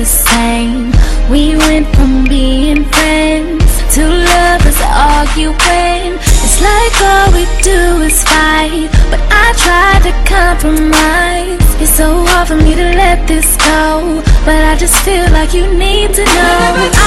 the same. We went from being friends To lovers arguing. It's like all we do is fight But I try to compromise. It's so hard for me to let this go But I just feel like you need to know.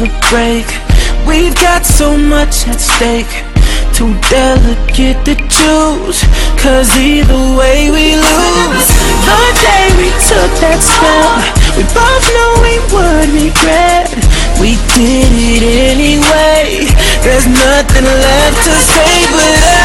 a break. We've got so much at stake. Too delicate to choose Cause either way we lose. The day we took that step We both know we would regret. We did it anyway. There's nothing left to say but